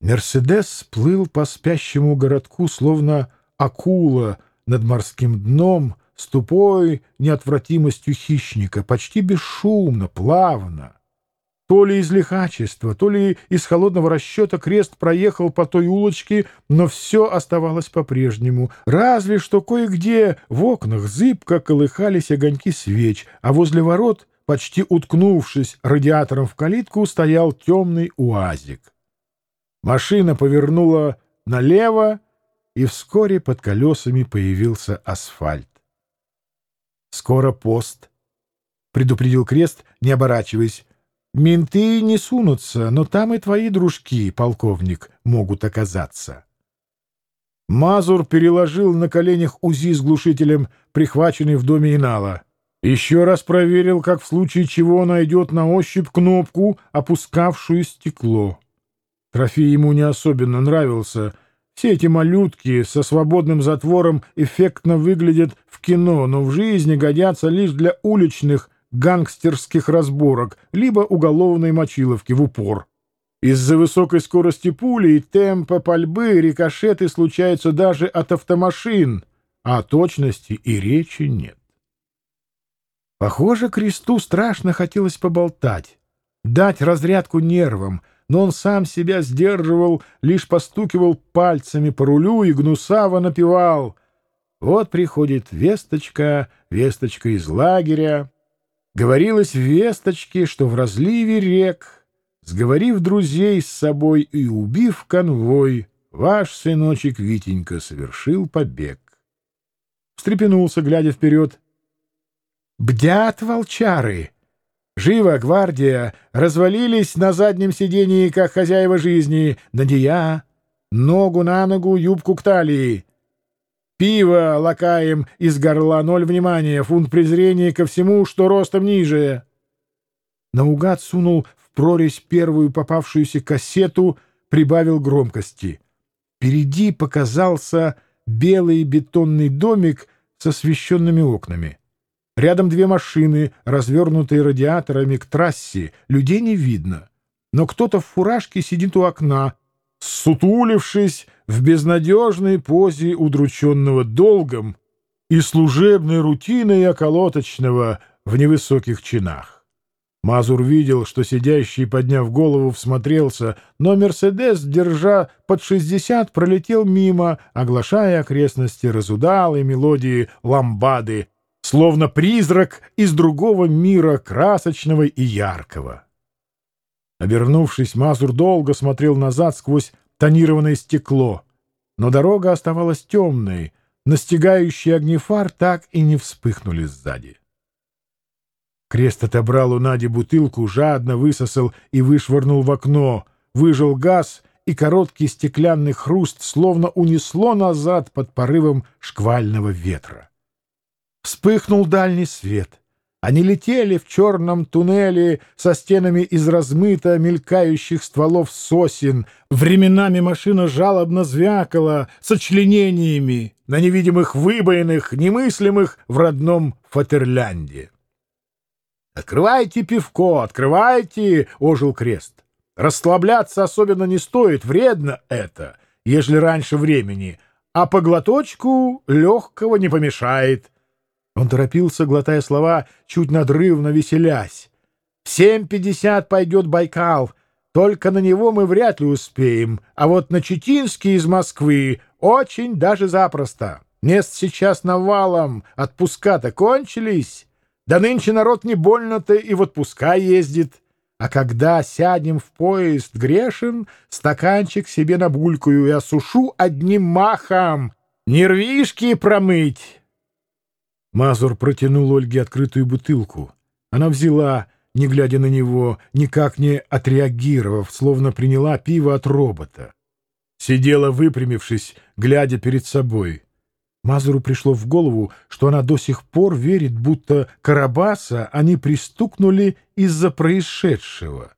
Мерседес плыл по спящему городку, словно акула над морским дном, с тупой неотвратимостью хищника, почти бесшумно, плавно. То ли из лихачества, то ли из холодного расчета крест проехал по той улочке, но все оставалось по-прежнему. Разве что кое-где в окнах зыбко колыхались огоньки свеч, а возле ворот, почти уткнувшись радиатором в калитку, стоял темный уазик. Машина повернула налево, и вскоре под колесами появился асфальт. «Скоро пост», — предупредил Крест, не оборачиваясь. Менты не сунутся, но там и твои дружки, полковник, могут оказаться. Мазур переложил на коленях УЗИ с глушителем, прихваченный в доме Инала. Еще раз проверил, как в случае чего найдет на ощупь кнопку, опускавшую стекло. Трофей ему не особенно нравился. Все эти малютки со свободным затвором эффектно выглядят в кино, но в жизни годятся лишь для уличных гангстерских разборок, либо уголовной мочиловки в упор. Из-за высокой скорости пули и темпа пальбы рикошеты случаются даже от автомашин, а точности и речи нет. Похоже, Кресту страшно хотелось поболтать, дать разрядку нервам, но он сам себя сдерживал, лишь постукивал пальцами по рулю и гнусаво напевал. Вот приходит весточка, весточка из лагеря, Говорилось в весточке, что в разливе рек, сговорив друзей с собой и убив конвой, ваш сыночек Витенька совершил побег. Встрепенулся, глядя вперед. «Бдят волчары!» Живо, гвардия, развалились на заднем сидении, как хозяева жизни, надея, ногу на ногу, юбку к талии. Пиво лакаем из горла, ноль внимания, фунт презрения ко всему, что ростом ниже. Наугад сунул в прорезь первую попавшуюся кассету, прибавил громкости. Впереди показался белый бетонный домик с освещенными окнами. Рядом две машины, развернутые радиаторами к трассе, людей не видно. Но кто-то в фуражке сидит у окна, сутулившись в безнадежной позе удрученного долгом и служебной рутиной околоточного в невысоких чинах. Мазур видел, что сидящий, подняв голову, всмотрелся, но «Мерседес», держа под шестьдесят, пролетел мимо, оглашая окрестности разудалой мелодии ламбады, словно призрак из другого мира, красочного и яркого. Обернувшись, Мазур долго смотрел назад сквозь тонированное стекло, но дорога оставалась темной, настигающие огни фар так и не вспыхнули сзади. Крест отобрал у Нади бутылку, жадно высосал и вышвырнул в окно, выжил газ, и короткий стеклянный хруст словно унесло назад под порывом шквального ветра. Вспыхнул дальний свет. Они летели в черном туннеле со стенами из размыто мелькающих стволов сосен. Временами машина жалобно звякала сочленениями на невидимых выбоинах, немыслимых в родном Фатерлянде. «Открывайте пивко, открывайте!» — ожил крест. «Расслабляться особенно не стоит, вредно это, ежели раньше времени, а по глоточку легкого не помешает». Он торопился, глотая слова, чуть надрывно веселясь. «В семь пятьдесят пойдет Байкал. Только на него мы вряд ли успеем. А вот на Читинский из Москвы очень даже запросто. Мест сейчас навалом. Отпуска-то кончились. Да нынче народ не больно-то и в отпуска ездит. А когда сядем в поезд грешен, стаканчик себе набулькаю и осушу одним махом. Нервишки промыть». Мазур протянул Ольге открытую бутылку. Она взяла, не глядя на него, никак не отреагировав, словно приняла пиво от робота. Сидела выпрямившись, глядя перед собой. Мазуру пришло в голову, что она до сих пор верит, будто Карабаса они пристукнули из-за происшедшего.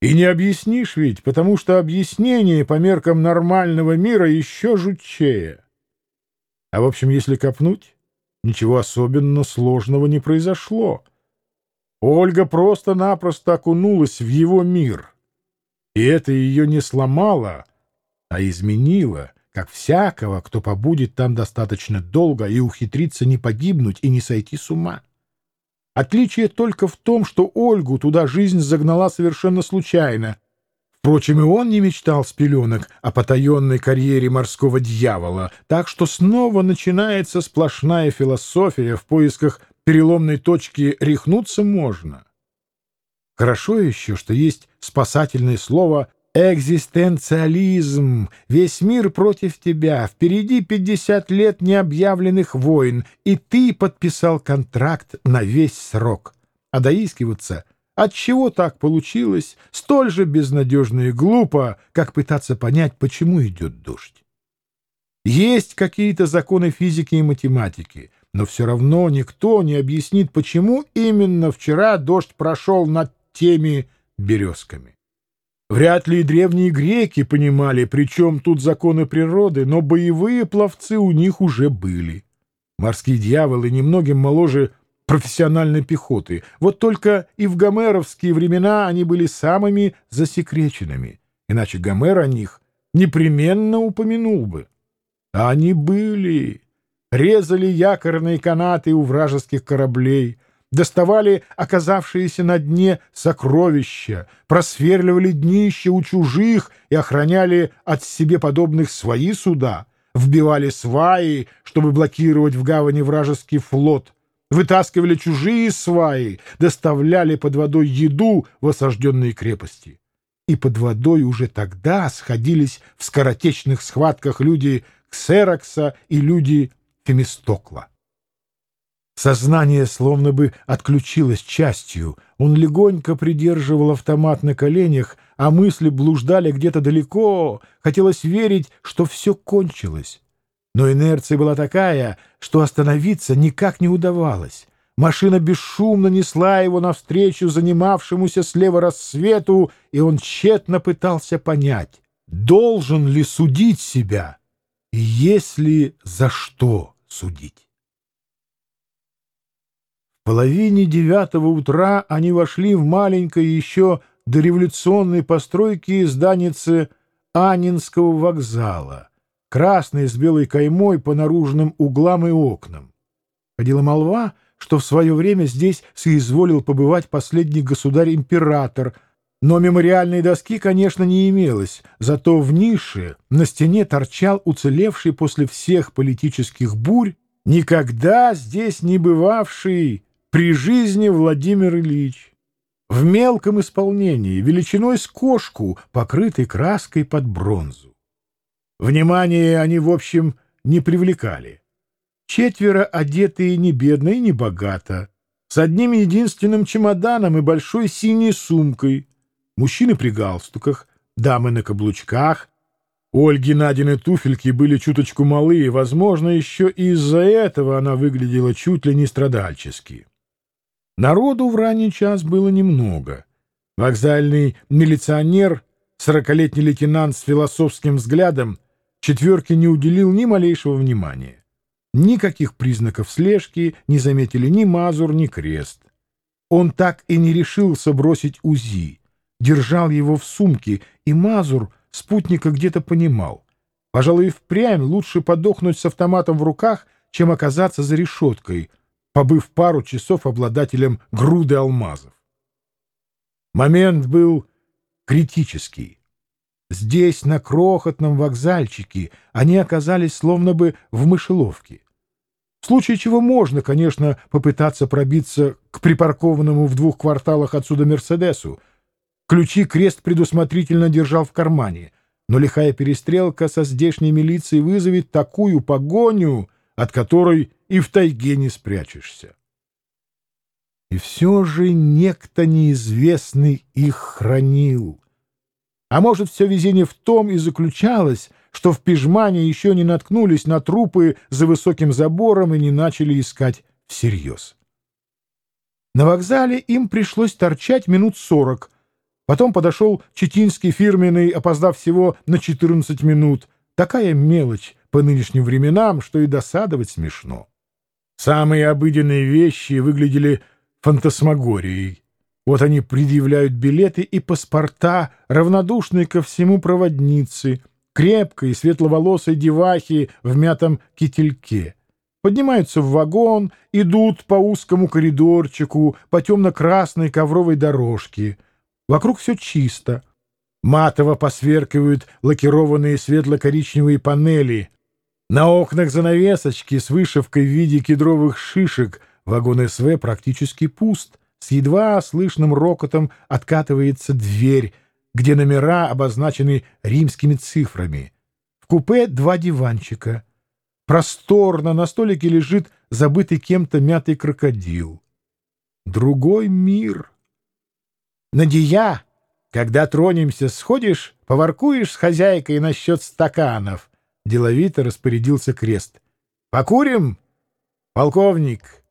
И не объяснишь ведь, потому что объяснение по меркам нормального мира еще жутчее. А в общем, если копнуть, Ничего особенно сложного не произошло. Ольга просто-напросто окунулась в его мир. И это ее не сломало, а изменила, как всякого, кто побудет там достаточно долго и ухитрится не погибнуть и не сойти с ума. Отличие только в том, что Ольгу туда жизнь загнала совершенно случайно. Впрочем, и он не мечтал с пеленок о потаенной карьере морского дьявола, так что снова начинается сплошная философия в поисках переломной точки «рехнуться можно». Хорошо еще, что есть спасательное слово Экзистенциализм. Весь мир против тебя. Впереди 50 лет необъявленных войн, и ты подписал контракт на весь срок. А доискиваться, от чего так получилось, столь же безнадежно и глупо, как пытаться понять, почему идет дождь. Есть какие-то законы физики и математики, но все равно никто не объяснит, почему именно вчера дождь прошел над теми березками. Вряд ли и древние греки понимали, при чем тут законы природы, но боевые пловцы у них уже были. Морские дьяволы немногим моложе профессиональной пехоты. Вот только и в гомеровские времена они были самыми засекреченными. Иначе Гомер о них непременно упомянул бы. А они были. Резали якорные канаты у вражеских кораблей — доставали оказавшиеся на дне сокровища, просверливали днище у чужих и охраняли от себе подобных свои суда, вбивали сваи, чтобы блокировать в гавани вражеский флот, вытаскивали чужие сваи, доставляли под водой еду в осажденные крепости. И под водой уже тогда сходились в скоротечных схватках люди Ксерокса и люди Фемистокла. Сознание словно бы отключилось частью. Он легонько придерживал автомат на коленях, а мысли блуждали где-то далеко. Хотелось верить, что все кончилось. Но инерция была такая, что остановиться никак не удавалось. Машина бесшумно несла его навстречу занимавшемуся слева рассвету, и он тщетно пытался понять, должен ли судить себя, и если за что судить половине девятого утра они вошли в маленькое еще дореволюционной постройки зданицы Анинского вокзала, красное с белой каймой по наружным углам и окнам. Ходила молва, что в свое время здесь соизволил побывать последний государь-император, но мемориальной доски, конечно, не имелось, зато в нише на стене торчал уцелевший после всех политических бурь, никогда здесь не бывавший при жизни Владимир Ильич. В мелком исполнении, величиной с кошку, покрытой краской под бронзу. Внимание они, в общем, не привлекали. Четверо одетые не бедно и не богато, с одним единственным чемоданом и большой синей сумкой. Мужчины при галстуках, дамы на каблучках. Ольги Надины туфельки были чуточку малые, возможно, еще и из-за этого она выглядела чуть ли не страдальчески. Народу в ранний час было немного. Вокзальный милиционер, сорокалетний лейтенант с философским взглядом, четверке не уделил ни малейшего внимания. Никаких признаков слежки не заметили ни Мазур, ни Крест. Он так и не решился бросить УЗИ, держал его в сумке, и Мазур спутника где-то понимал. Пожалуй, впрямь лучше подохнуть с автоматом в руках, чем оказаться за решеткой, побыв пару часов обладателем груды алмазов. Момент был критический. Здесь, на крохотном вокзальчике, они оказались словно бы в мышеловке. В случае чего можно, конечно, попытаться пробиться к припаркованному в двух кварталах отсюда «Мерседесу». Ключи крест предусмотрительно держал в кармане, но лихая перестрелка со здешней милицией вызовет такую погоню, от которой и в тайге не спрячешься. И все же некто неизвестный их хранил. А может, все везение в том и заключалось, что в пижмане еще не наткнулись на трупы за высоким забором и не начали искать всерьез. На вокзале им пришлось торчать минут сорок. Потом подошел Четинский фирменный, опоздав всего на 14 минут. Такая мелочь по нынешним временам, что и досадовать смешно. Самые обыденные вещи выглядели фантасмагорией. Вот они предъявляют билеты и паспорта, равнодушные ко всему проводницы, крепкой светловолосой девахи в мятом кительке. Поднимаются в вагон, идут по узкому коридорчику, по темно-красной ковровой дорожке. Вокруг все чисто. Матово посверкивают лакированные светло-коричневые панели. На окнах занавесочки с вышивкой в виде кедровых шишек вагон СВ практически пуст. С едва слышным рокотом откатывается дверь, где номера обозначены римскими цифрами. В купе два диванчика. Просторно на столике лежит забытый кем-то мятый крокодил. Другой мир. Надия, когда тронемся, сходишь, поворкуешь с хозяйкой насчет стаканов. Деловито распорядился крест. Покурим? Полковник,